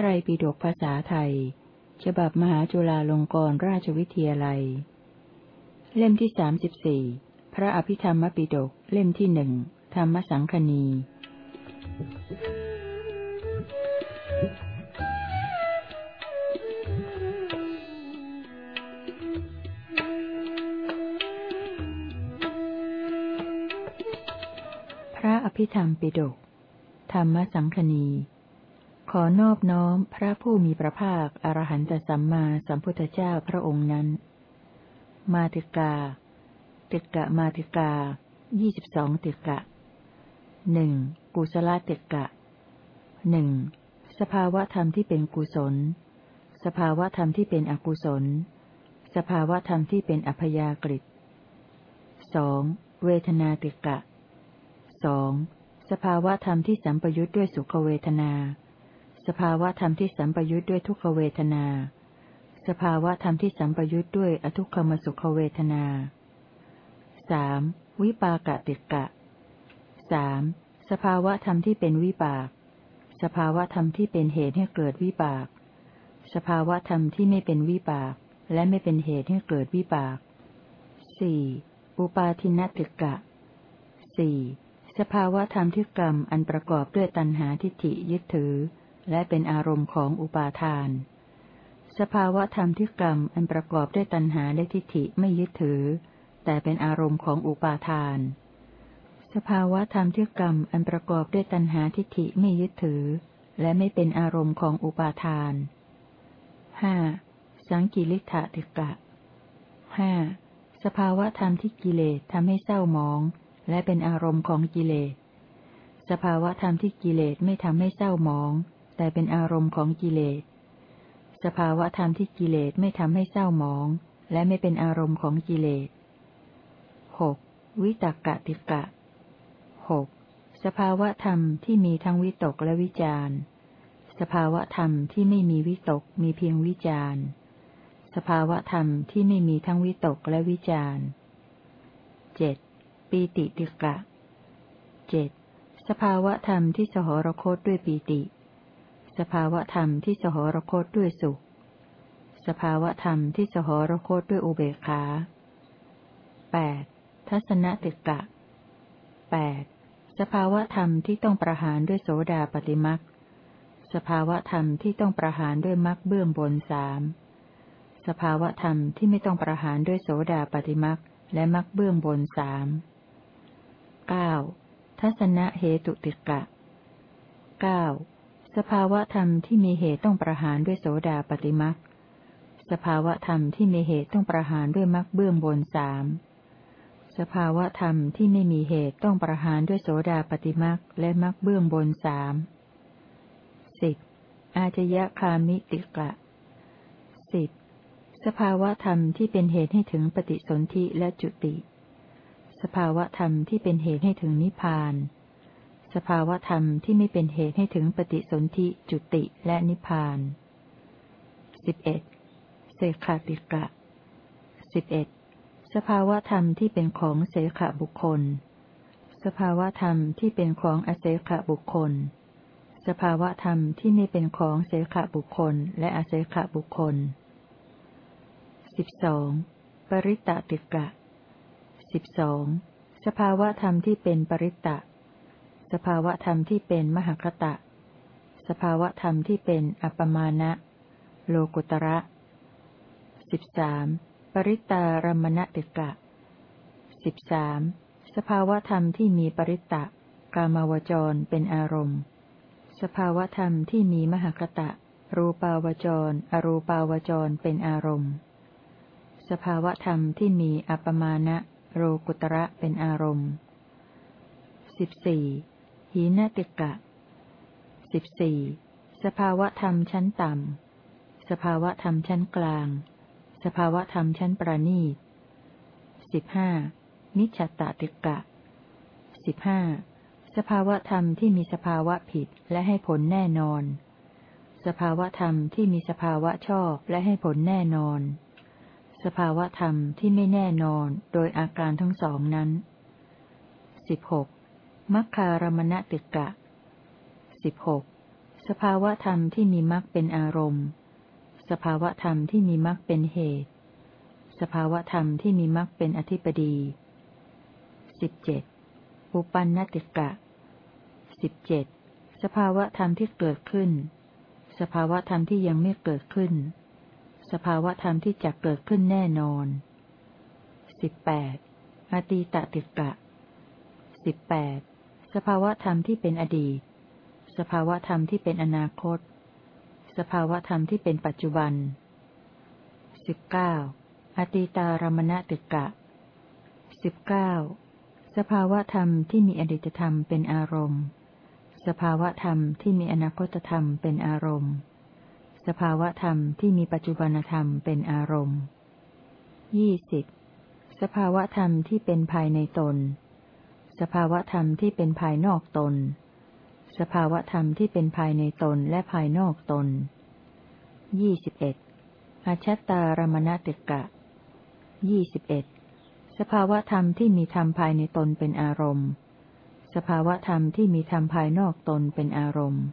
ไตรปิฎกภาษาไทย ฉบับมหาจุฬาลงกรณราชวิทยาลัย เล่มที่สามสิบสี่พระอภิธรรมปิฎกเล่มที่หนึ่งธรรมสังคณีพระอภิธรรมปิฎกธรรมสังคณี ขอนอบน้อมพระผู้มีพระภาคอรหันตสัมมาสัมพุทธเจ้าพระองค์นั้น มาติกา ติกะมาติกา ยี่สิบสองติกะหนึ่งกุศลติกะหนึ่งสภาวะธรรมที่เป็นกุศล สภาวะธรรมที่เป็นอกุศล สภาวะธรรมที่เป็นอัพยากฤิสองเวทนาติกะสองสภาวะธรรมที่สัมปยุทธ์ด้วยสุขเวทนา สภาวะธรรมที่สัมปยุทธ์ด้วยทุกขเวทนา สภาวะธรรมที่สัมปยุทธ์ด้วยอทุกขมสุขเวทนาสามวิปากติกะสามสภาวะธรรมที่เป็นวิปาก สภาวะธรรมที่เป็นเหตุให้เกิดวิบาก สภาวะธรรมที่ไม่เป็นวิบาก และไม่เป็นเหตุให้เกิดวิบากสี่อุปาทินติกะสี่สภาวะธรรมที่กรรมอันประกอบด้วยตัณหาทิฏฐิยึดถือ และเป็นอารมณ์ของอุปาทาน สภาวะธรรมที่กรรมอันประกอบด้วยตัณหาและทิฏฐิไม่ยึดถือ แต่เป็นอารมณ์ของอุปาทาน สภาวะธรรมที่กรรมอันประกอบด้วยตัณหาทิฏฐิไม่ยึดถือ และไม่เป็นอารมณ์ของอุปาทานห้าสังกิริธาติกะห้าสภาวะธรรมที่กิเลสทำให้เศร้าหมอง และเป็นอารมณ์ของกิเลส สภาวะธรรมที่กิเลสไม่ทำให้เศร้าหมอง แต่เป็นอารมณ์ของกิเลส สภาวะธรรมที่กิเลสไม่ทำให้เศร้าหมอง และไม่เป็นอารมณ์ของกิเลสหกวิตกะติกะหกสภาวะธรรมที่มีทั้งวิตกและวิจารสภาวะธรรมที่ไม่มีวิตกมีเพียงวิจารสภาวะธรรมที่ไม่มีทั้งวิตกและวิจารเจ็ดปีติติกะเจ็ดสภาวะธรรมที่สหรคตด้วยปีติ สภาวะธรรมที่สหรคตด้วยสุข สภาวะธรรมที่สหรคตด้วยอุเบกขาแปดทัศนติกะแปดสภาวะธรรมที่ต้องประหารด้วยโสดาปฏิมักสภาวะธรรมที่ต้องประหารด้วยมักเบื้องบนสามสภาวะธรรมที่ไม่ต้องประหารด้วยโสดาปฏิมักและมักเบื้องบนสามเก้าทัศนะเหตุติกะเก้า สภาวะธรรมที่มีเหตุต้องประหารด้วยโสดาปฏิมักสภาวะธรรมที่มีเหตุต้องประหารด้วยมักเบื้องบนสามสภาวะธรรมที่ไม่มีเหตุต้องประหารด้วยโสดาปฏิมักและมักเบื้องบนสามสิบอาจยะคามิติกะสิบสภาวะธรรมที่เป็นเหตุให้ถึงปฏิสนธิและจุติ สภาวะธรรมที่เป็นเหตุให้ถึงนิพพาน สภาวะธรรมที่ไม่เป็นเหตุให้ถึงปฏิสนธิจุติและนิพพานสิบเอ็ดเสขติกะสิบเอ็ดสภาวะธรรมที่เป็นของเสขบุคคล สภาวะธรรมที่เป็นของอเสขบุคคล สภาวะธรรมที่ไม่เป็นของเสขบุคคล และอเสขบุคคลสิบสองปริตตติกะสิบสองสภาวะธรรมที่เป็นปริตตะ สภาวะธรรมที่เป็นมหคตะ สภาวะธรรมที่เป็นอัปมาณะ โลกุตระสิบสามปริตารมณติกะสิบสามสภาวะธรรมที่มีปริตะกามาวจรเป็นอารมณ์ สภาวะธรรมที่มีมหคตะ รูปาวจร อรูปาวจรเป็นอารมณ์ สภาวะธรรมที่มีอัปมาณะโรกุตระเป็นอารมณ์สิบสี่ หีนติกะสิบสี่สภาวธรรมชั้นต่ำ สภาวธรรมชั้นกลาง สภาวธรรมชั้นประณีตสิบห้านิจจตติกะสิบห้าสภาวธรรมที่มีสภาวะผิดและให้ผลแน่นอน สภาวธรรมที่มีสภาวะชอบและให้ผลแน่นอน สภาวธรรมที่ไม่แน่นอนโดยอาการทั้งสองนั้นสิบหก มัคคารมณติกะสิบหกสภาวธรรมที่มีมรรคเป็นอารมณ์ สภาวธรรมที่มีมรรคเป็นเหตุ สภาวธรรมที่มีมรรคเป็นอธิปดีสิบเจ็ดอุปันนติกะสิบเจ็ดสภาวธรรมที่เกิดขึ้น สภาวธรรมที่ยังไม่เกิดขึ้น สภาวธรรมที่จะเกิดขึ้นแน่นอนสิบแปดอตีตติกะสิบแปด ภาวธรรมที่เป็นอดีต สภาวธรรมที่เป็นอนาคต สภาวธรรมที่เป็นปัจจุบันสิบเก้าอตีตารมณติกะสิบเก้าสภาวธรรมที่มีอดีตธรรมเป็นอารมณ์ สภาวธรรมที่มีอนาคตธรรมเป็นอารมณ์ สภาวธรรมที่มีปัจจุบันธรรมเป็นอารมณ์ยี่สิบสภาวธรรมที่เป็นภายในตน สภาวธรรมที่เป็นภายนอกตน สภาวธรรมที่เป็นภายในตนและภายนอกตนยี่สิบเอ็ดอาชัตตารมณติกะยี่สิบเอ็ดสภาวธรรมที่มีธรรมภายในตนเป็นอารมณ์ สภาวธรรมที่มีธรรมภายนอกตนเป็นอารมณ์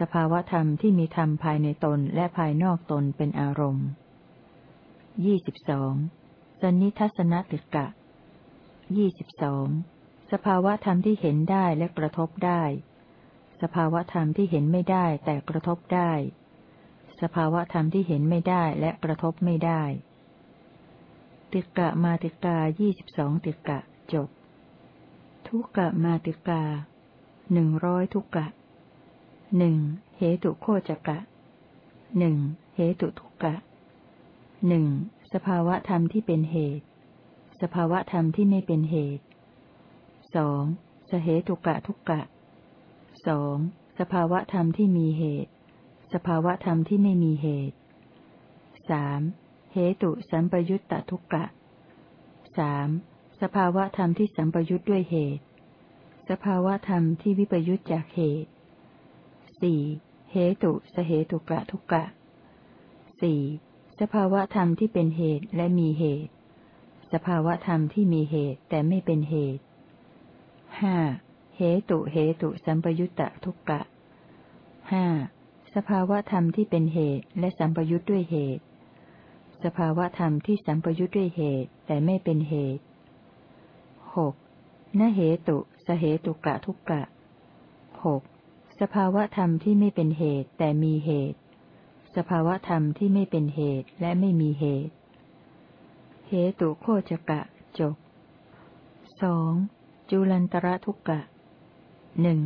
สภาวธรรมที่มีธรรมภายในตนและภายนอกตนเป็นอารมณ์ยี่สิบสองสนิทัศนติกะยี่สิบสอง สภาวะธรรมที่เห็นได้และกระทบได้ สภาวะธรรมที่เห็นไม่ได้แต่กระทบได้ สภาวะธรรมที่เห็นไม่ได้และกระทบไม่ได้ ติกะมาติกายี่สิบสองติกะจบ ทุกะมาติกาหนึ่งร้อยทุกะหนึ่งเหตุโคจกะหนึ่งเหตุทุกะหนึ่งสภาวะธรรมที่เป็นเหตุ สภาวะธรรมที่ไม่เป็นเหตุ สองสเหตุกะทุกกะสองสภาวะธรรมที่มีเหตุ สภาวะธรรมที่ไม่มีเหตุสามเหตุสัมปยุตตทุกกะสามสภาวะธรรมที่สัมปยุตด้วยเหตุ สภาวะธรรมที่วิปยุตจากเหตุสี่เหตุสเหตุกะทุกกะสี่สภาวะธรรมที่เป็นเหตุและมีเหตุ สภาวะธรรมที่มีเหตุแต่ไม่เป็นเหตุ ห้าเหตุเหตุสัมปยุตตะทุกกะห้าสภาวะธรรมที่เป็นเหตุและสัมปยุตด้วยเหตุ สภาวธรรมที่สัมปยุทธ์ด้วยเหตุแต่ไม่เป็นเหตุหกนเหตุสเหตุกะทุกกะหกสภาวธรรมที่ไม่เป็นเหตุแต่มีเหตุ สภาวธรรมที่ไม่เป็นเหตุและไม่มีเหตุ เหตุโคจกะจบสอง จุลันตระทุกกะหนึ่ง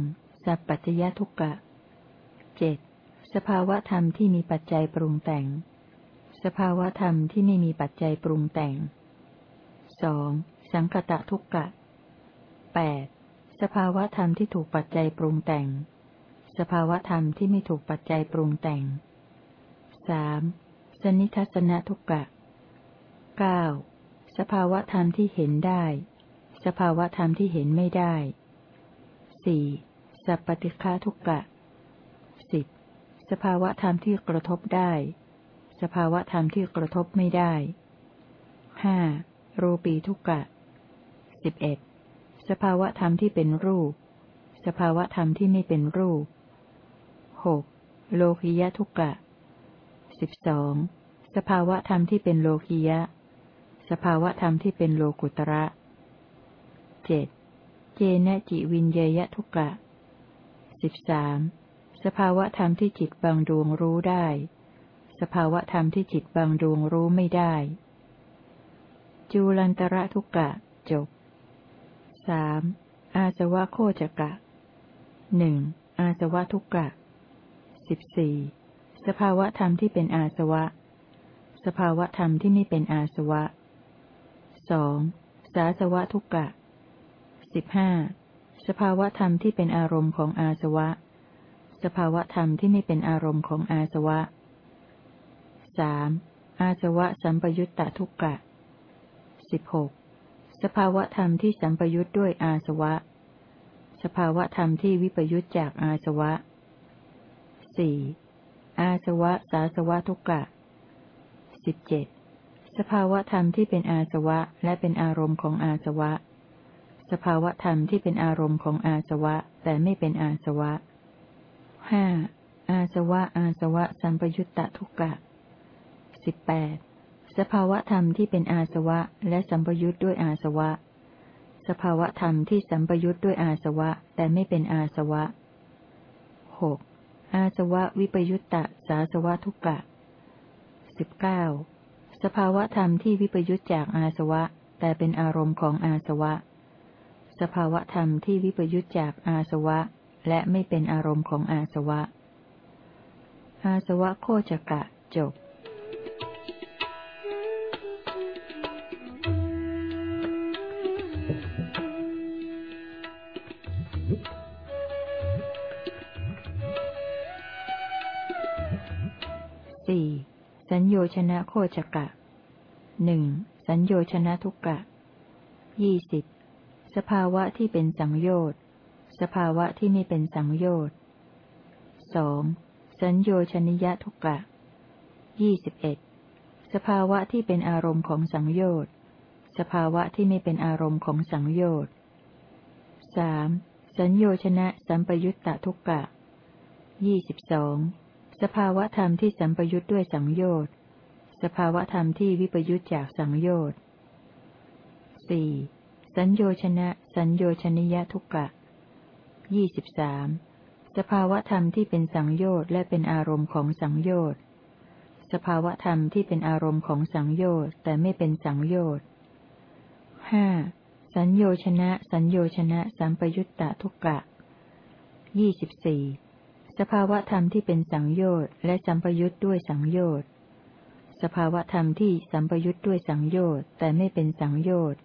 สัพปัจยทุกกะเจ็ดสภาวธรรมที่มีปัจจัยปรุงแต่ง สภาวธรรมที่ไม่มีปัจจัยปรุงแต่งสองสังคตะทุกกะแปดสภาวธรรมที่ถูกปัจจัยปรุงแต่ง สภาวธรรมที่ไม่ถูกปัจจัยปรุงแต่งสามสนิทัศนทุกกะเก้าสภาวธรรมที่เห็นได้ สภาวธรรมที่เห็นไม่ได้สี่สัพปติฆาทุกกะสิบสภาวธรรมที่กระทบได้ สภาวะธรรมที่กระทบไม่ได้ห้ารูปีทุกกะสิบเอ็ดสภาวะธรรมที่เป็นรูป สภาวะธรรมที่ไม่เป็นรูปหกโลคิยะทุกกะสิบสองสภาวะธรรมที่เป็นโลคิยะ สภาวะธรรมที่เป็นโลกุตระ เจ็ดเจนะจิวินเยยะทุกะสิบสามสภาวะธรรมที่จิตบางดวงรู้ได้ สภาวะธรรมที่จิตบางดวงรู้ไม่ได้ จูลันตระทุกะจบสามอาสวะโคจกะหนึ่งอาสวะทุกะสิบสี่สภาวะธรรมที่เป็นอาสวะ สภาวะธรรมที่ไม่เป็นอาสวะสองสาสวะทุกกะ สิบห้าสภาวะธรรมที่เป็นอารมณ์ของอาสวะสสภาวธรรมที่ไม่เป็นอารมณ์ของอาสวะสามอาสวะสัมปยุตตทุกกะสิบหกสภาวธรรมที่สัมปยุตด้วยอาสวะ สภาวธรรมที่วิปยุตจากอาสวะสี่อาสวะสาสวะทุกกะสิบเจ็ดสภาวธรรมที่เป็นอาสวะและเป็นอารมณ์ของอาสวะ สภาวธรรมที่เป็นอารมณ์ของอาสวะ แต่ไม่เป็นอาสวะห้าอาสวะอาสวะสัมปยุตตะทุกกะสิบแปดสภาวธรรมที่เป็นอาสวะและสัมปยุตด้วยอาสวะ สภาวธรรมที่สัมปยุตด้วยอาสวะ แต่ไม่เป็นอาสวะหกอาสวะวิปยุตตะสาสวะทุกกะสิบเก้าสภาวธรรมที่วิปยุตจากอาสวะ แต่เป็นอารมณ์ของอาสวะ สภาวธรรมที่วิปยุตจากอาสวะ และไม่เป็นอารมณ์ของอาสวะ อาสวะโคจกะจบสี่สัญโยชนะโคจกะหนึ่งสัญโยชนะทุกกะยี่สิบ สภาวะที่เป็นสังโยชน์ สภาวะที่ไม่เป็นสังโยชน์สองสัญโยชนิยทุกกะยี่สิบเอ็ดสภาวะที่เป็นอารมณ์ของสังโยชน์ สภาวะที่ไม่เป็นอารมณ์ของสังโยชน์สามสัญโยชนะสัมปยุตตทุกกะยี่สิบสองสภาวะธรรมที่สัมปยุทธ์ด้วยสังโยชน์ สภาวะธรรมที่วิปยุทธจากสังโยชน์สี่ สัญโยชนะ สัญโยชนิยทุกกะยี่สิบสามสภาวธรรมที่เป็นสังโยชน์และเป็นอารมณ์ของสังโยชน์สภาวธรรมที่เป็นอารมณ์ของสังโยชน์แต่ไม่เป็นสังโยชน์ห้าสัญโยชนะ สัญโยชนะ สัมปยุตตะทุกกะยี่สิบสี่สภาวธรรมที่เป็นสังโยชน์และสัมปยุทธ์ด้วยสังโยชน์สภาวธรรมที่สัมปยุทธ์ด้วยสังโยชน์แต่ไม่เป็นสังโยชน์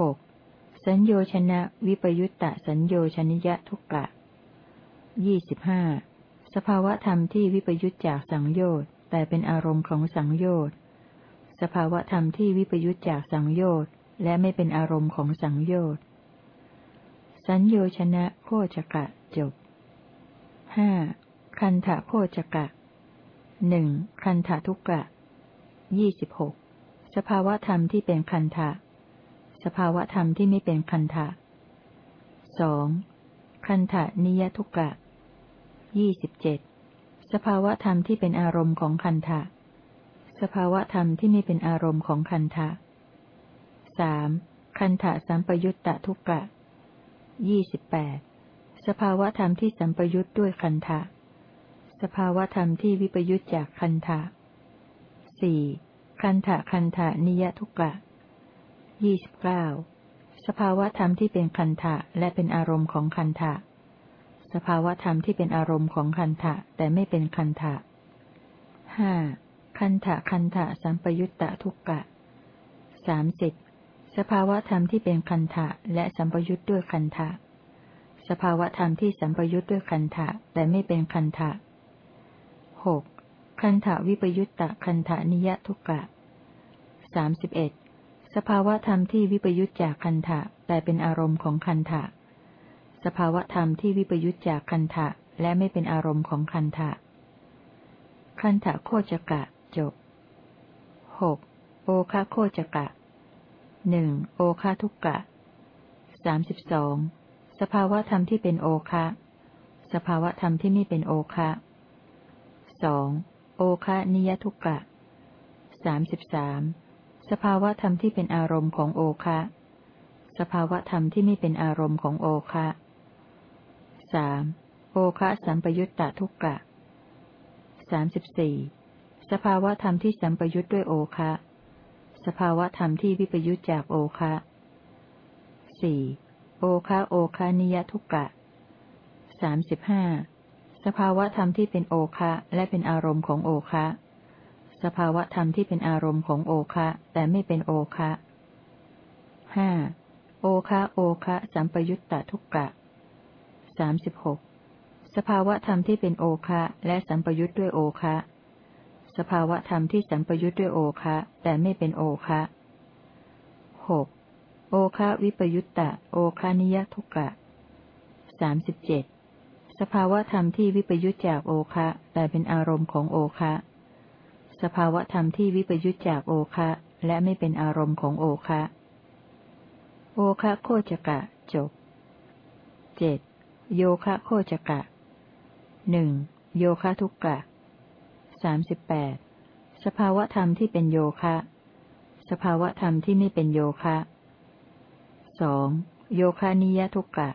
หกสัญโยชนะวิปยุตตะสัญโยชนิยะทุกกะยี่สิบห้าสภาวธรรมที่วิปยุตจากสังโยชน์แต่เป็นอารมณ์ของสังโยชน์สภาวธรรมที่วิปยุตจากสังโยชน์และไม่เป็นอารมณ์ของสังโยชน์สัญโยชนะโคจกะจบห้าคันธะโคจกะหนึ่งคันธทุกกะยี่สิบหกสภาวธรรมที่เป็นคันธะ สภาวธรรมที่ไม่เป็นคันธะสองคันธะนิยทุกะยี่สิบเจ็ดสภาวธรรมที่เป็นอารมณ์ของคันธะสภาวธรรมที่ไม่เป็นอารมณ์ของคันธะสามคันธะสัมปยุตตะทุกะยี่สิบแปดสภาวธรรมที่สัมปยุทธ์ด้วยคันธะสภาวธรรมที่วิปยุทธจากคันธะสี่คันธะคันธะนิยทุกะ ยี่สิบเก้าสภาวธรรมที่เป็นคันธะและเป็นอารมณ์ของคันธะสภาวธรรมที่เป็นอารมณ์ของคันธะแต่ไม่เป็นคันธะห้าคันธะคันธะสัมปยุตตะทุกกะสามสิบสภาวธรรมที่เป็นคันธะและสัมปยุตด้วยคันธะสภาวธรรมที่สัมปยุทธ์ด้วยคันธะแต่ไม่เป็นคันธะหกคันธะวิปยุตตะคันธะนิยทุกกะสามสิบเอ็ด สภาวะธรรมที่วิปยุตจากคันธะแต่เป็นอารมณ์ของคันธะสภาวะธรรมที่วิปยุตจากคันธะและไม่เป็นอารมณ์ของคันธะคันธะโคจกะจบหกโอคาโคจกะหนึ่งโอคาทุกกะสามสิบสองสภาวะธรรมที่เป็นโอคะสภาวะธรรมที่ไม่เป็นโอคะสองโอคะนิยทุกกะสามสิบสาม สภาวธรรมที่เป็นอารมณ์ของโอคะ สภาวธรรมที่ไม่เป็นอารมณ์ของโอคะสามโอคะสัมปยุตตทุกกะสามสิบสี่สภาวธรรมที่สัมปยุตด้วยโอคะ สภาวธรรมที่วิปยุตจากโอคะสี่โอคาโอคานิยทุกกะสามสิบห้าสภาวธรรมที่เป็นโอคะและเป็นอารมณ์ของโอคะ สภาวะธรรมที่เป็นอารมณ์ของโอคะ แต่ไม่เป็นโอคะห้าโอคะโอคะสัมปยุตตทุกกะสามสิบหกสภาวะธรรมที่เป็นโอคะและสัมปยุทธ์ด้วยโอคะ สภาวะธรรมที่สัมปยุทธ์ด้วยโอคะแต่ไม่เป็นโอคะหกโอคะวิปยุตตะโอคานิยทุกกะสามสิบเจ็ดสภาวะธรรมที่วิปยุตจากโอคะแต่เป็นอารมณ์ของโอคะ สภาวธรรมที่วิปยุตจากโอคะและไม่เป็นอารมณ์ของโอคะ โอคะโคจกะจบเจ็ดโยคะโคจกะหนึ่งโยคะทุกกะสามสิบแปดสภาวธรรมที่เป็นโยคะ สภาวธรรมที่ไม่เป็นโยคะสองโยคานิยทุกกะ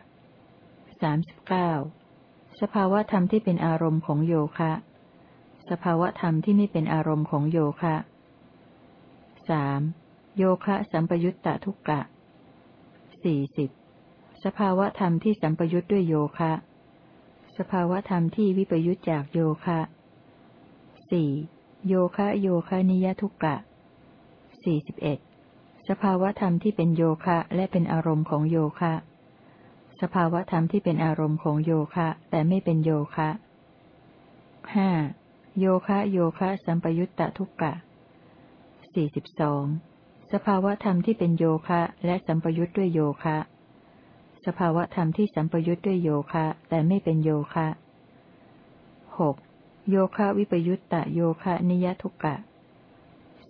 สามสิบเก้าสภาวธรรมที่เป็นอารมณ์ของโยคะ สภาวธรรมที่ไม่เป็นอารมณ์ของโยคะสามโยคะสัมปยุตตทุกกะสี่สิบสภาวธรรมที่สัมปยุตด้วยโยคะ สภาวธรรมที่วิปยุตจากโยคะสี่โยคะโยคะนิยทุกกะสี่สิบเอ็ดสภาวธรรมที่เป็นโยคะและเป็นอารมณ์ของโยคะ สภาวธรรมที่เป็นอารมณ์ของโยคะ แต่ไม่เป็นโยคะห้า โยคะโยคะสัมปยุตตะทุกกะสี่สิบสองสภาวธรรมที่เป็นโยคะและสัมปยุตด้วยโยคะ สภาวธรรมที่สัมปยุตด้วยโยคะ แต่ไม่เป็นโยคะหกโยคะวิปยุตตะโยคะนิยทุกกะ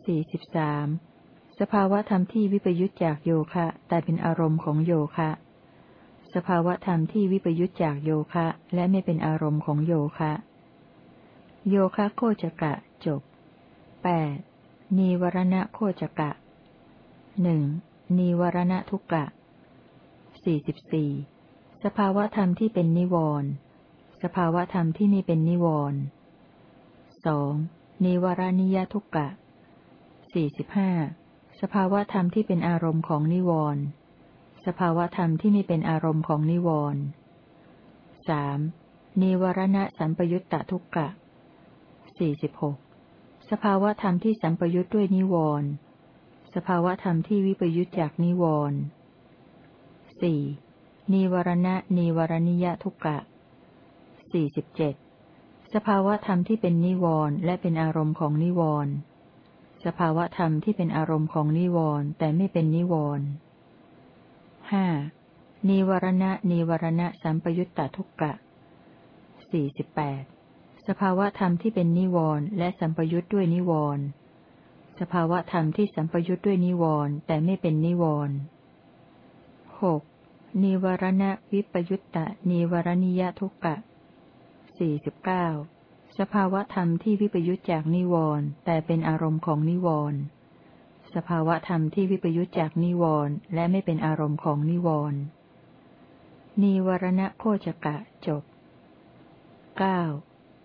สี่สิบสามสภาวธรรมที่วิปยุตจากโยคะ แต่เป็นอารมณ์ของโยคะ สภาวธรรมที่วิปยุตจากโยคะ และไม่เป็นอารมณ์ของโยคะ โยคะโคจกะจบแปดนีวรณะโคจกะหนึ่งนีวรณะทุกกะสี่สิบสี่สภาวธรรมที่เป็นนิวรณ์สภาวธรรมที่ไม่เป็นนิวรณ์สองนิวรณิยทุกกะสี่สิบห้าสภาวธรรมที่เป็นอารมณ์ของนิวรณ์สภาวธรรมที่ไม่เป็นอารมณ์ของนิวรณ์สามนิวรณะสัมปยุตตทุกกะ สี่สิบหกสภาวธรรมที่สัมปยุตด้วยนิวรณ์สภาวธรรมที่วิปยุตจากนิวรณ์สี่นิวรณะนิวรณิยทุกกะสี่สิบเจ็ดสภาวธรรมที่เป็นนิวรณ์และเป็นอารมณ์ของนิวรณ์สภาวธรรมที่เป็นอารมณ์ของนิวรณ์แต่ไม่เป็นนิวรณ์ห้านิวรณะนิวรณะสัมปยุตตทุกกะสี่สิบแปด สภาวะธรรมที่เป็นนิวรณ์และสัมปยุตด้วยนิวรณ์สภาวะธรรมที่สัมปยุตด้วยนิวรณ์แต่ไม่เป็นนิวรณ์หกนิวรณะวิปยุตตะนิวรณิยทุกกะสี่สิบเก้าสภาวะธรรมที่วิปยุจจากนิวรณ์แต่เป็นอารมณ์ของนิวรณ์สภาวะธรรมที่วิปยุจจากนิวรณ์และไม่เป็นอารมณ์ของนิวรณ์นิวรณะโคจกะจบเก้า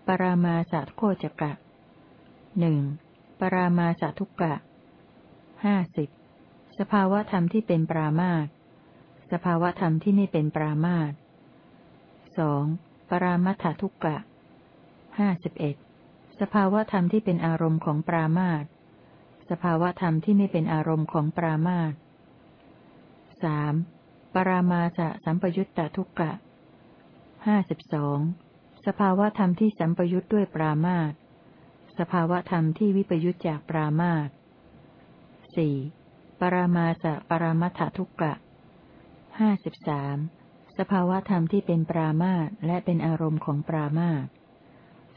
ปรามาสะโคจกะหนึ่งปรามาสะทุกกะห้าสิบสภาวธรรมที่เป็นปรามาตสภาวธรรมที่ไม่เป็นปรามาตสองปรามัททุกกะห้าสิบเอ็ดสภาวธรรมที่เป็นอารมณ์ของปรามาตสภาวธรรมที่ไม่เป็นอารมณ์ของปรามาตสามปรามาจะสัมปยุตตทุกกะห้าสิบสอง สภาวธรรมที่สัมปยุตด้วยปรามาตสภาวธรรมที่วิปยุตจากปรามาตสี่ปรามาจะปรามัททุกกะห้าสิบสามสภาวธรรมที่เป็นปรามาตและเป็นอารมณ์ของปรามาต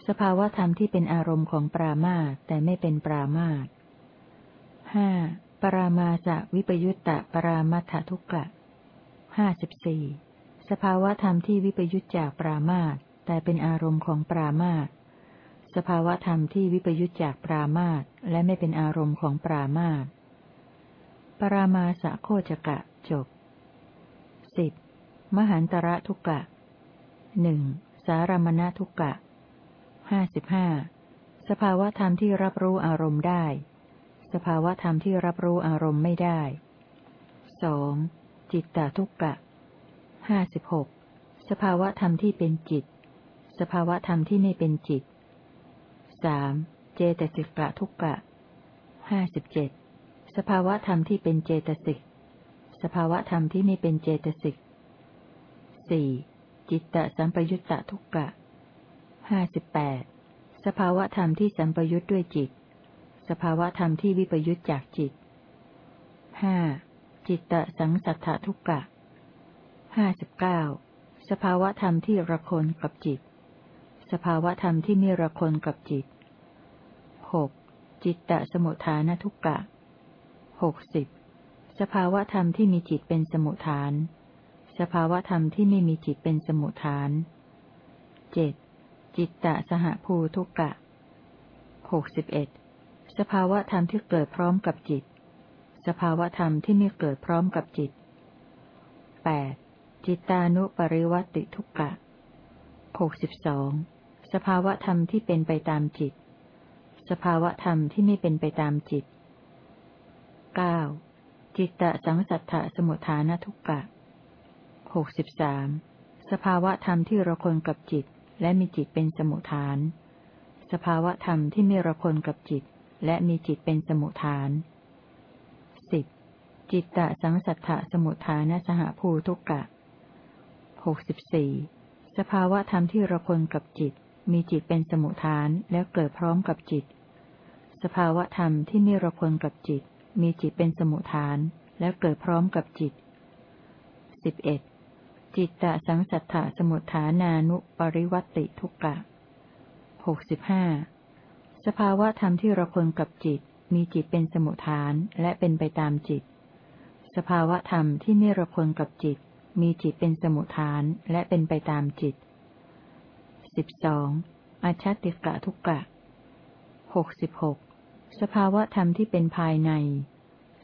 สภาวธรรมที่เป็นอารมณ์ของปรามาตแต่ไม่เป็นปรามาตห้าปรามาจะวิปยุตตะปรามัททุกกะห้าสิบสี่สภาวธรรมที่วิปยุตจากปรามาต แต่เป็นอารมณ์ของปรามาตสภาวธรรมที่วิปยุตจากปรามาตและไม่เป็นอารมณ์ของปรามาตปรามาสะโคจกะจบสิบมหันตระทุกกะหนึ่งสารมณทุกกะห้าสิบห้าสภาวธรรมที่รับรู้อารมณ์ได้ สภาวธรรมที่รับรู้อารมณ์ไม่ได้สองจิตตทุกกะห้าสิบหกสภาวธรรมที่เป็นจิต สภาวะธรรมที่ไม่เป็นจิตสามเจตสิกะทุกกะห้าสิบเจ็ดสภาวะธรรมที่เป็นเจตสิก สภาวะธรรมที่ไม่เป็นเจตสิกสี่จิตตสัมปยุตตะทุกกะห้าสิบแปดสภาวะธรรมที่สัมปยุทธ์ด้วยจิต สภาวะธรรมที่วิปยุทธจากจิตห้าจิตตสังสัทธทุกกะห้าสิบเก้าสภาวะธรรมที่ระคนกับจิต สภาวธรรมที่ไม่ระคนกับจิตหกจิตตะสมุทฐานทุกกะหกสิบสภาวธรรมที่มีจิตเป็นสมุทฐาน สภาวธรรมที่ไม่มีจิตเป็นสมุทฐานเจ็ดจิตตะสหภูทุกกะหกสิบเอ็ดสภาวธรรมที่เกิดพร้อมกับจิต สภาวธรรมที่ไม่เกิดพร้อมกับจิตแปดจิตานุปริวัติทุกกะหกสิบสอง สภาวธรรมที่เป็นไปตามจิต สภาวธรรมที่ไม่เป็นไปตามจิตเก้าจิตตสังสัทธะสมุทฐานทุกกะหกสิบสามสภาวธรรมที่ระคนกับจิต และมีจิตเป็นสมุทฐาน สภาวธรรมที่ไม่ระคนกับจิต และมีจิตเป็นสมุทฐานสิบจิตตสังสัทธะสมุทฐานสหภูทุกกะหกสิบสี่สภาวะธรรมที่ระคนกับจิต มีจิตเป็นสมุทฐานแล้วเกิดพร้อมกับจิต สภาวธรรมที่ไม่ระคนกับจิต มีจิตเป็นสมุทฐานแล้วเกิดพร้อมกับจิตสิบเอ็ดจิตตสังสัทธสมุทฐานานุปริวัติทุกกะหกสิบห้าสภาวะธรรมที่ระคนกับจิต มีจิตเป็นสมุทฐานและเป็นไปตามจิต สภาวะธรรมที่ไม่ระคนกับจิต มีจิตเป็นสมุทฐานและเป็นไปตามจิต สิบสองอาชติกะทุกกะหกสิบหกสภาวธรรมที่เป็นภายใน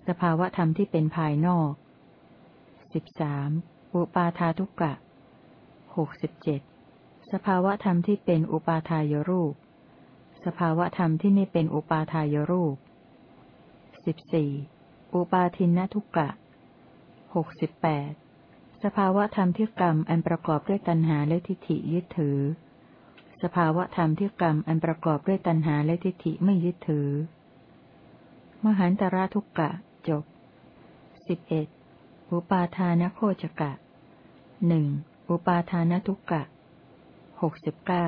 สภาวธรรมที่เป็นภายนอกสิบสามอุปาทาทุกกะหกสิบเจ็ดสภาวธรรมที่เป็นอุปาทายรูป สภาวธรรมที่ไม่เป็นอุปาทายรูปสิบสี่อุปาทินนทุกกะหกสิบแปดสภาวะธรรมที่กรรมอันประกอบด้วยตัณหาและทิฏฐิยึดถือ สภาวะธรรมที่กรรมอันประกอบด้วยตัณหาและทิฏฐิไม่ยึดถือ มหันตระทุกกะ จบสิบเอ็ดอุปาทานโคจกะหนึ่งอุปาทานทุกกะหกสิบเก้า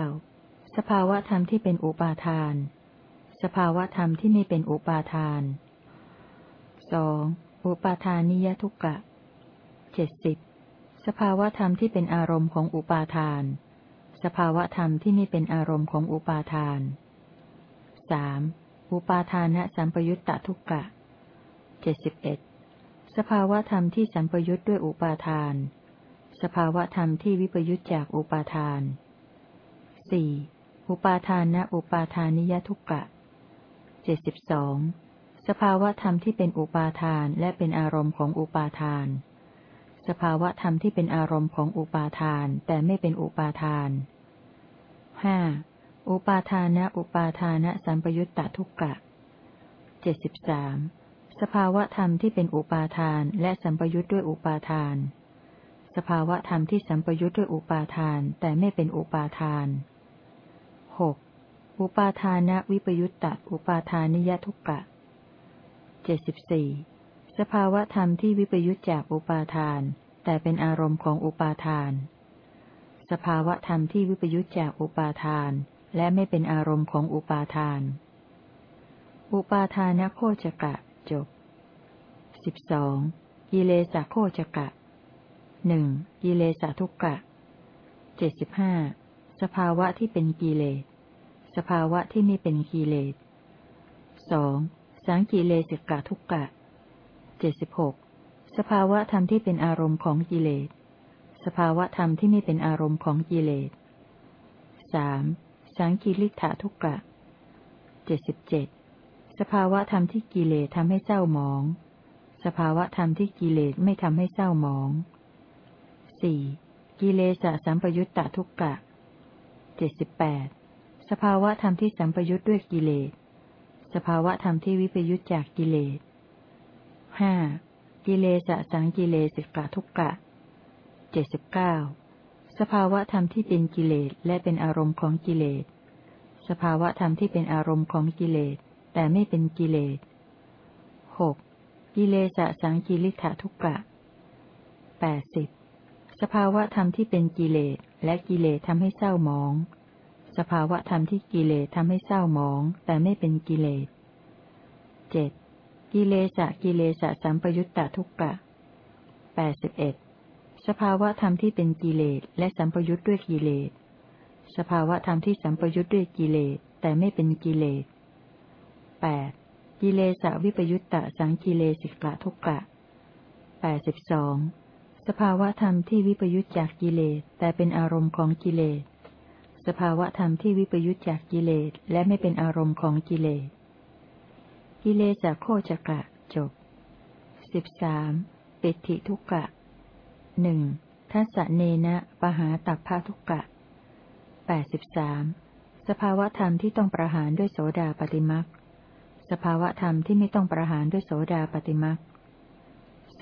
สภาวะธรรมที่เป็นอุปาทาน สภาวะธรรมที่ไม่เป็นอุปาทานสองอุปาทานิยทุกกะเจ็ดสิบสภาวะธรรมที่เป็นอารมณ์ของอุปาทาน สภาวะธรรมที่ไม่เป็นอารมณ์ของอุปาทานสอุปาทานะสัมปยุตตทุกกะเจ็ดสิบเอ็ดสภาวะธรรมที่สัมปยุตด้วยอุปาทาน สภาวะธรรมที่วิปยุตจากอุปาทานสี่อุปาทานะอุปาทานิยทุกกะเจ็ดสิบสองสภาวะธรรมที่เป็นอุปาทานและเป็นอารมณ์ของอุปาทาน สภาวะธรรมที่เป็นอารมณ์ของอุปาทาน แต่ไม่เป็นอุปาทานห้าอุปาทานะอุปาทานะสัมปยุตตทุกกะเจ็ดสิบสามสภาวะธรรมที่เป็นอุปาทานและสัมปยุตด้วยอุปาทาน สภาวะธรรมที่สัมปยุตด้วยอุปาทานแต่ไม่เป็นอุปาทานหกอุปาทานะวิปยุตตะอุปาทานิยทุกกะเจ็ดสิบสี่ สภาวะธรรมที่วิปยุจจากอุปาทาน แต่เป็นอารมณ์ของอุปาทาน สภาวะธรรมที่วิปยุจจากอุปาทาน และไม่เป็นอารมณ์ของอุปาทาน อุปาทานโคจกะจบสิบสองกิเลสโคจกะหนึ่งกิเลสทุกกะเจ็ดสิบห้าสภาวะที่เป็นกิเลส สภาวะที่ไม่เป็นกิเลสสองสังกิเลสกะทุกกะ เจ็ดสิบหกสภาวะธรรมที่เป็นอารมณ์ของกิเลส สภาวะธรรมที่ไม่เป็นอารมณ์ของกิเลสสามสังกิริธาทุกกะเจ็ดสิบเจ็ดสภาวะธรรมที่กิเลสทำให้เศร้าหมอง สภาวะธรรมที่กิเลสไม่ทำให้เศร้าหมองสี่กิเลสสัมปยุตตทุกกะเจ็ดสิบแปดสภาวะธรรมที่สัมปยุตด้วยกิเลส สภาวะธรรมที่วิปยุตจากกิเลส ห้ากิเลสสังกิเลสิกะทุกกะเจ็ดสิบเก้าสภาวะธรรมที่เป็นกิเลสและเป็นอารมณ์ของกิเลส สภาวะธรรมที่เป็นอารมณ์ของกิเลส แต่ไม่เป็นกิเลสหกกิเลสสังกิริธทุกกะแปดสิบสภาวะธรรมที่เป็นกิเลสและกิเลสทำให้เศร้าหมองสสภาวะธรรมที่กิเลสทำให้เศร้าหมอง แต่ไม่เป็นกิเลสเจ็ด กิเลสะกิเลสะสัมปยุตตทุกกะแปดสิบเอ็ดสภาวะธรรมที่เป็นกิเลสและสัมปยุตด้วยกิเลส สภาวะธรรมที่สัมปยุตด้วยกิเลสแต่ไม่เป็นกิเลสแปดกิเลสวิปยุตตะสังกิเลสิกะทุกกะแปดสิบสองสภาวะธรรมที่วิปยุตจากกิเลสแต่เป็นอารมณ์ของกิเลส สภาวะธรรมที่วิปยุตจากกิเลสและไม่เป็นอารมณ์ของกิเลส กิเลสโคจกะจบสิบสามปิติทุกกะหนึ่งทัศเนนะปหาตัพพทุกกะแปดสิบสามสภาวะธรรมที่ต้องประหารด้วยโสดาปฏิมักสภาวะธรรมที่ไม่ต้องประหารด้วยโสดาปฏิมัก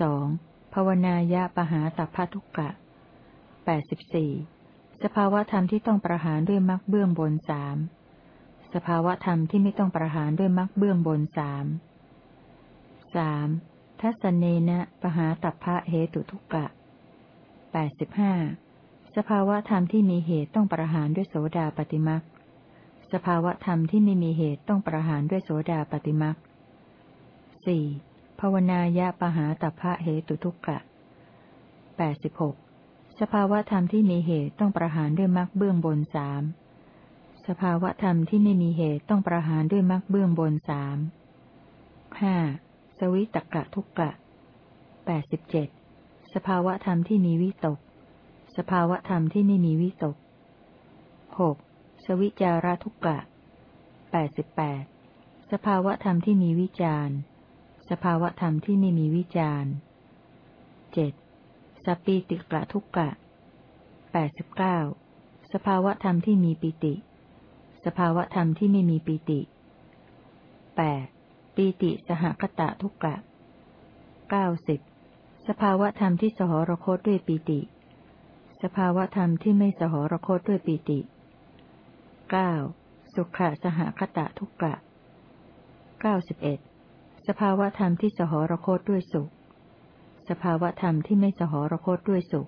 สองภาวนายะปหาตัพพทุกกะแปดสิบสี่สภาวะธรรมที่ต้องประหารด้วยมักเบื้องบนสาม สภาวะธรรมที่ไม่ต้องประหารด้วยมักเบื้องบนสามสามทัศเนนะปหาตัพพะเหตุทุกกะแปดสิบห้าสภาวะธรรมที่มีเหตุต้องประหารด้วยโสดาปฏิมักสภาวะธรรมที่ไม่มีเหตุต้องประหารด้วยโสดาปฏิมักสี่ภาวนายะปหาตัพะเหตุทุกกะแปดสิบหกสภาวะธรรมที่มีเหตุต้องประหารด้วยมักเบื้องบนสาม สภาวะธรรมที่ไม่มีเหตุต้องประหารด้วยมักเบื้องบนสามห้าสวิตกะทุกกะแปดสิบเจ็ดสภาวะธรรมที่มีวิตก สภาวะธรรมที่ไม่มีวิตกหกสวิจาระทุกกะแปดสิบแปดสภาวะธรรมที่มีวิจารสภาวะธรรมที่ไม่มีวิจารเจ็ดสปีติกะทุกกะแปดสิบเก้าสภาวะธรรมที่มีปิติ สภาวะธรรมที่ไม่มีปิติแปดปีติสหคตะทุกกะเก้าสิบสภาวะธรรมที่สหรคตด้วยปีติ สภาวะธรรมที่ไม่สหรคตด้วยปีติเก้าสุขะสหคตะทุกกะเก้าสิบเอ็ดสภาวะธรรมที่สหรคตด้วยสุข สภาวะธรรมที่ไม่สหรคตด้วยสุข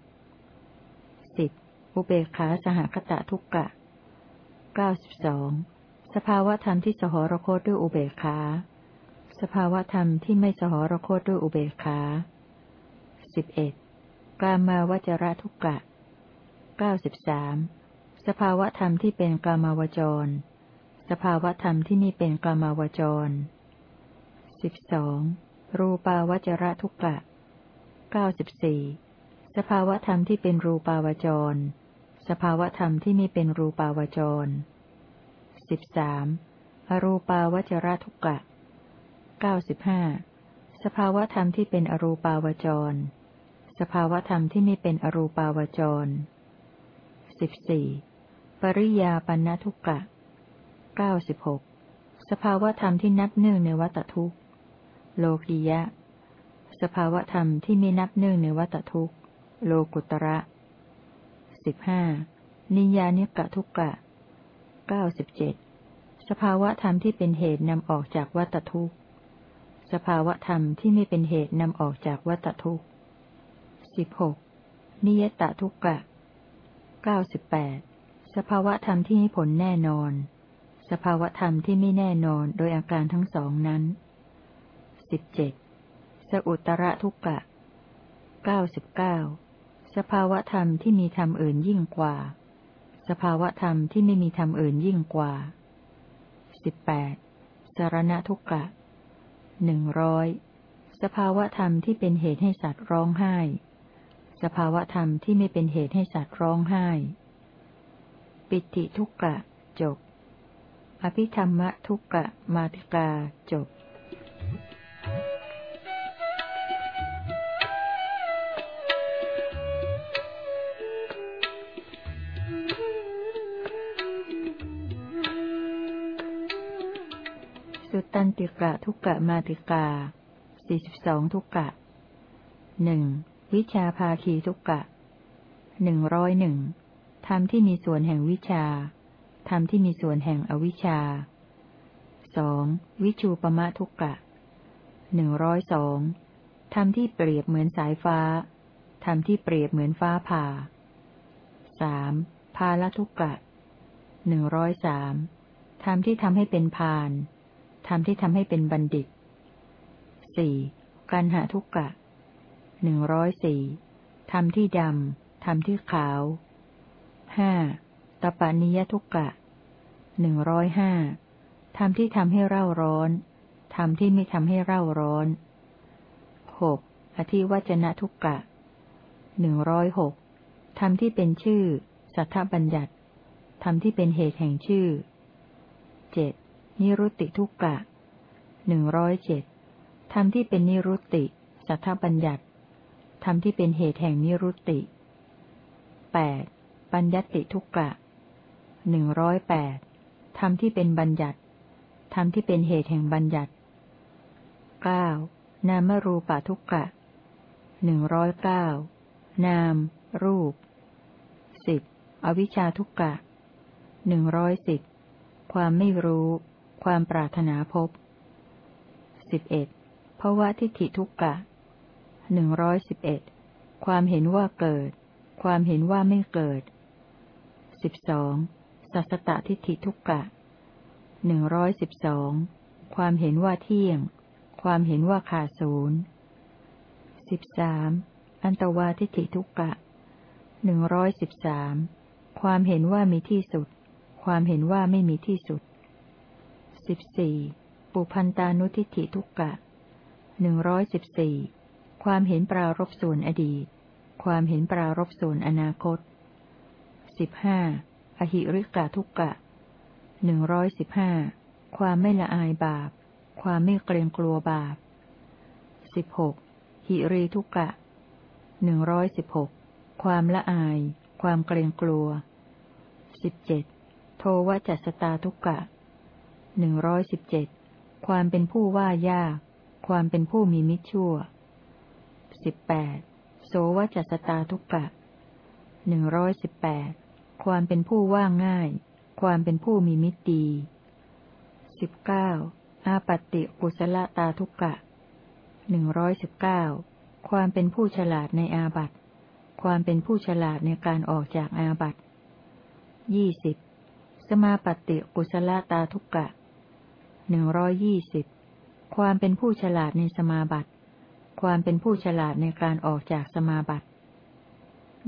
สิบอุเบกขาสหคตะทุกกะ เก้าสิบสองสภาวธรรมที่สหรคตด้วยอุเบกขา สภาวธรรมที่ไม่สหรคตด้วยอุเบกขาสิบเอ็ดกามาวจระทุกกะเก้าสิบสามสภาวธรรมที่เป็นกามาวจร สภาวธรรมที่ไม่เป็นกามาวจรสิบสองรูปาวจระทุกกะเก้าสิบสี่สภาวธรรมที่เป็นรูปาวจร สภาวธรรมที่ไม่เป็นรูปาวจรสิบสามอรูปาวจรทุกกะเก้าสิบห้าสภาวธรรมที่เป็นอรูปาวจร สภาวธรรมที่ไม่เป็นอรูปาวจรสิบสี่ปริยาปันทุกกะเก้าสิบหกสภาวธรรมที่นับเนื่องในวัตทุกโลกิยะ สภาวธรรมที่ไม่นับเนื่องในวัตทุกโลกุตระ สิบห้านิยานิกะทุกกะเก้าสิบเจ็ดสภาวะธรรมที่เป็นเหตุนำออกจากวัตทุกสภาวะธรรมที่ไม่เป็นเหตุนำออกจากวัตทุกสิบหกนิยตะทุกกะเก้าสิบแปดสภาวะธรรมที่ให้ผลแน่นอน สภาวะธรรมที่ไม่แน่นอนโดยอาการทั้งสองนั้นสิบเจ็ดสอุตระทุกกะเก้าสิบเก้า สภาวธรรมที่มีธรรมอื่นยิ่งกว่า สภาวธรรมที่ไม่มีธรรมอื่นยิ่งกว่าสิบแปดสารณทุกกะหนึ่งร้อยสภาวธรรมที่เป็นเหตุให้สัตว์ร้องไห้ สภาวธรรมที่ไม่เป็นเหตุให้สัตว์ร้องไห้ ปิติทุกกะจบ อภิธรรมทุกกะมาติกาจบ ตันติกะทุกกะมาติกาสี่สิบสองทุกกะหนึ่งวิชาภาคีทุกกะหนึ่งร้อยหนึ่งธรรมที่มีส่วนแห่งวิชาธรรมที่มีส่วนแห่งอวิชชาสองวิชูปมะทุกกะหนึ่งร้อยสองธรรมที่เปรียบเหมือนสายฟ้าธรรมที่เปรียบเหมือนฟ้าผ่าสามพาลทุกกะหนึ่งร้อยสามธรรมที่ทำให้เป็นพาน ธรรมที่ทำให้เป็นบัณฑิตสี่กันหาทุกกะหนึ่งร้อยสี่ธรรมที่ดำธรรมที่ขาวห้าตปานิยทุกกะหนึ่งร้อยห้าธรรมที่ทำให้เร่าร้อนธรรมที่ไม่ทำให้เร่าร้อนหกอธิวัจนะทุกกะหนึ่งร้อยหกธรรมที่เป็นชื่อ สัทธบัญญัติธรรมที่เป็นเหตุแห่งชื่อเจ็ด นิรุตติทุกกะหนึ่งร้อยเจ็ดธรรมที่เป็นนิรุตติ สัทธบัญญัติธรรมที่เป็นเหตุแห่งนิรุตติแปดปัญญติทุกกะหนึ่งร้อยแปดธรรมที่เป็นบัญญัติธรรมที่เป็นเหตุแห่งบัญญัติเก้านามรูปะทุกกะหนึ่งร้อยเก้านาม รูปสิบอวิชชาทุกกะหนึ่งร้อยสิบความไม่รู้ ความปรารถนาพบสิบเอ็ดภาวะทิฏฐิทุกกะหนึ่งร้อยสิบเอ็ดความเห็นว่าเกิด ความเห็นว่าไม่เกิดสิบสองสัสตทิฏฐิทุกกะหนึ่งร้อยสิบสองความเห็นว่าเที่ยง ความเห็นว่าขาดศูนย์สิบสามอันตวาทิฏฐิทุกกะหนึ่งร้อยสิบสามความเห็นว่ามีที่สุด ความเห็นว่าไม่มีที่สุด สิบสี่ปุพันตานุทิฏฐิทุกกะหนึ่งร้อยสิบสี่ความเห็นปรารบส่วนอดีต ความเห็นปรารบส่วนอนาคตสิบห้าอหิริกะทุกกะหนึ่งร้อยสิบห้าความไม่ละอายบาป ความไม่เกรงกลัวบาปสิบหกหิรีทุกกะหนึ่งร้อยสิบหกความละอาย ความเกรงกลัวสิบเจ็ดโทวจัสตาทุกกะ หนึ่งร้อยสิบเจ็ดความเป็นผู้ว่ายาก ความเป็นผู้มีมิจฉาสิบแปดโสวจัสตาทุกกะหนึ่งร้อยสิบแปดความเป็นผู้ว่าง่าย ความเป็นผู้มีมิตรดีสิบเก้าอาปติกุศลตาทุกกะหนึ่งร้อยสิบเก้าความเป็นผู้ฉลาดในอาบัตความเป็นผู้ฉลาดในการออกจากอาบัตยี่สิบสมาปฏิกุศลตาทุกกะ หนึ่งร้อยยี่สิบความเป็นผู้ฉลาดในสมาบัติ ความเป็นผู้ฉลาดในการออกจากสมาบัติ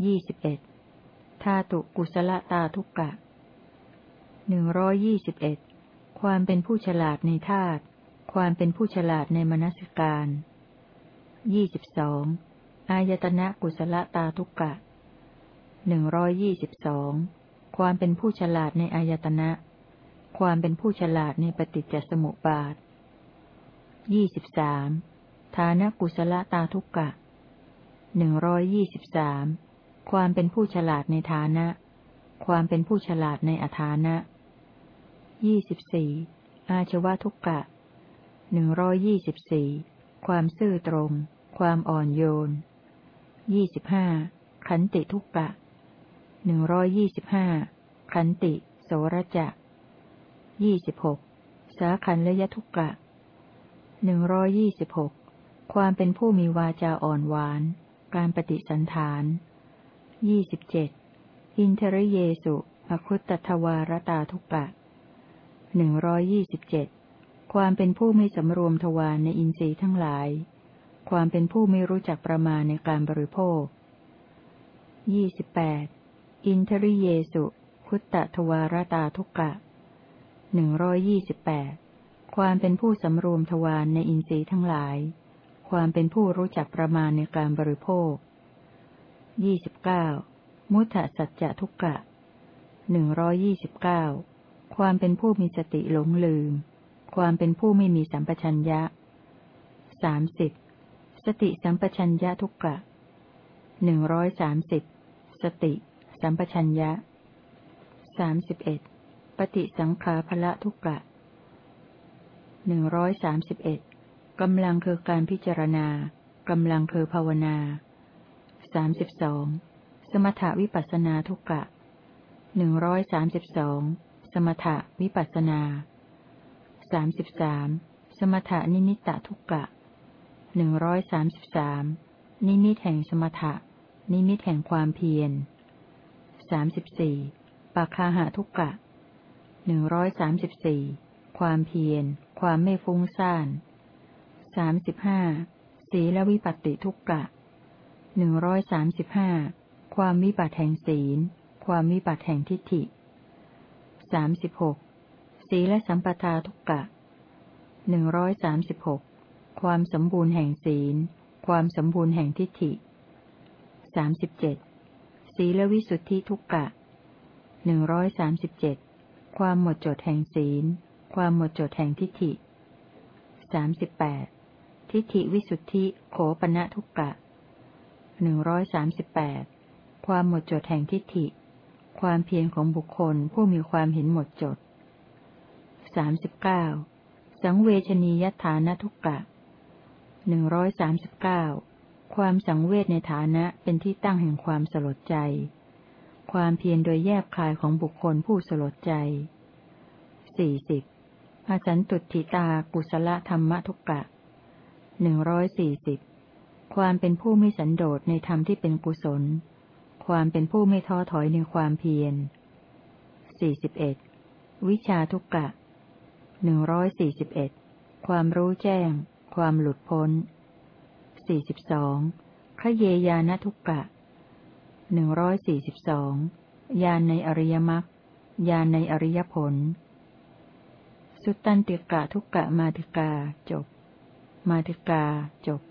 ยี่สิบเอ็ดธาตุกุศลตาทุกกะหนึ่งร้อยยี่สิบเอ็ดความเป็นผู้ฉลาดในธาตุความเป็นผู้ฉลาดในมนสิการยี่สิบสองอายตนะกุศลตาทุกกะหนึ่งร้อยยี่สิบสองความเป็นผู้ฉลาดในอายตนะ ความเป็นผู้ฉลาดในปฏิจจสมุปบาทยี่สิบสามฐานกุศลตาทุกกะหนึ่งร้อยยี่สิบสามความเป็นผู้ฉลาดในฐานะ ความเป็นผู้ฉลาดในอฐานะยี่สิบสี่อาชวะทุกกะหนึ่งร้อยยี่สิบสี่ความซื่อตรง ความอ่อนโยนยี่สิบห้าขันติทุกกะหนึ่งร้อยยี่สิบห้าขันติ โสรจะ ยี่สิบหกสาขันลยทุกกะหนึ่งร้อยยี่สิบหกความเป็นผู้มีวาจาอ่อนหวาน การปฏิสันฐานยี่สิบเจ็ดอินทรเยสุอคุตตทวารตาทุกกะหนึ่งร้อยยี่สิบเจ็ดความเป็นผู้ไม่สำรวมทวารในอินทรีย์ทั้งหลาย ความเป็นผู้ไม่รู้จักประมาณในการบริโภคยี่สิบแปดอินทริเยสุคุตตทวารตาทุกกะ หนึ่งร้อยยี่สิบแปดความเป็นผู้สำรวมทวารในอินทรีย์ทั้งหลาย ความเป็นผู้รู้จักประมาณในการบริโภคยี่สิบเก้ามุทะสัจจะทุกกะหนึ่งร้อยี่สิบเก้าความเป็นผู้มีสติหลงลืม ความเป็นผู้ไม่มีสัมปชัญญะสามสิบสติสัมปชัญญะทุกกะหนึ่งร้อยสามสิบสติ สัมปชัญญะสามสิบเอ็ด ฏิสังขาภละทุกกะหนึ่งร้อยสามสิบเอ็ดกำลังคือการพิจารณากำลังคือภาวนาสามสิบสองสมถวิปัสนาทุกกะหนึ่งร้อยสามสิบสองสมถวิปัสนาสามสิบสามสมถนินิตะทุกกะหนึ่งร้อยสามสิบสามนิมิตแห่งสมถะ นิมิตแห่งความเพียรสามสิบสี่ปาคาหะทุกกะ หนึ่งร้อยสามสิบสี่ความเพียร ความไม่ฟุ้งซ่านสามสิบห้าศีลวิปัตติทุกกะหนึ่งร้อยสามสิบห้าความวิบัติแห่งศีล ความวิบัติแห่งทิฏฐิสามสิบหกศีลสัมปทาทุกกะหนึ่งร้อยสามสิบหกความสมบูรณ์แห่งศีล ความสมบูรณ์แห่งทิฏฐิสามสิบเจ็ดศีลวิสุทธิทุกกะหนึ่งร้อยสามสิบเจ็ด ความหมดจดแห่งศีล ความหมดจดแห่งทิฏฐิสามสิบแปดทิฏฐิวิสุทธิโขปณะทุกกะหนึ่งร้อยสามสิบแปดความหมดจดแห่งทิฏฐิ ความเพียรของบุคคลผู้มีความเห็นหมดจดสามสิบเก้าสังเวชนียฐานะทุกกะหนึ่งร้อยสามสิบเก้าความสังเวชในฐานะเป็นที่ตั้งแห่งความสลดใจ ความเพียรโดยแยบคายของบุคคลผู้สลดใจสี่สิบอาสันตุติตากุศลธรรมทุกกะหนึ่งร้อยสี่สิบความเป็นผู้ไม่สันโดษในธรรมที่เป็นกุศล ความเป็นผู้ไม่ท้อถอยในความเพียรสี่สิบเอ็ดวิชาทุกกะหนึ่งร้อยสี่สิบเอ็ดความรู้แจ้ง ความหลุดพ้นสี่สิบสองขเยยานทุกกะ หนึ่งร้อยสี่สิบสองยานในอริยมรรคยานในอริยผล สุตตันติกะทุกกะมาติกาจบ มาติกาจบ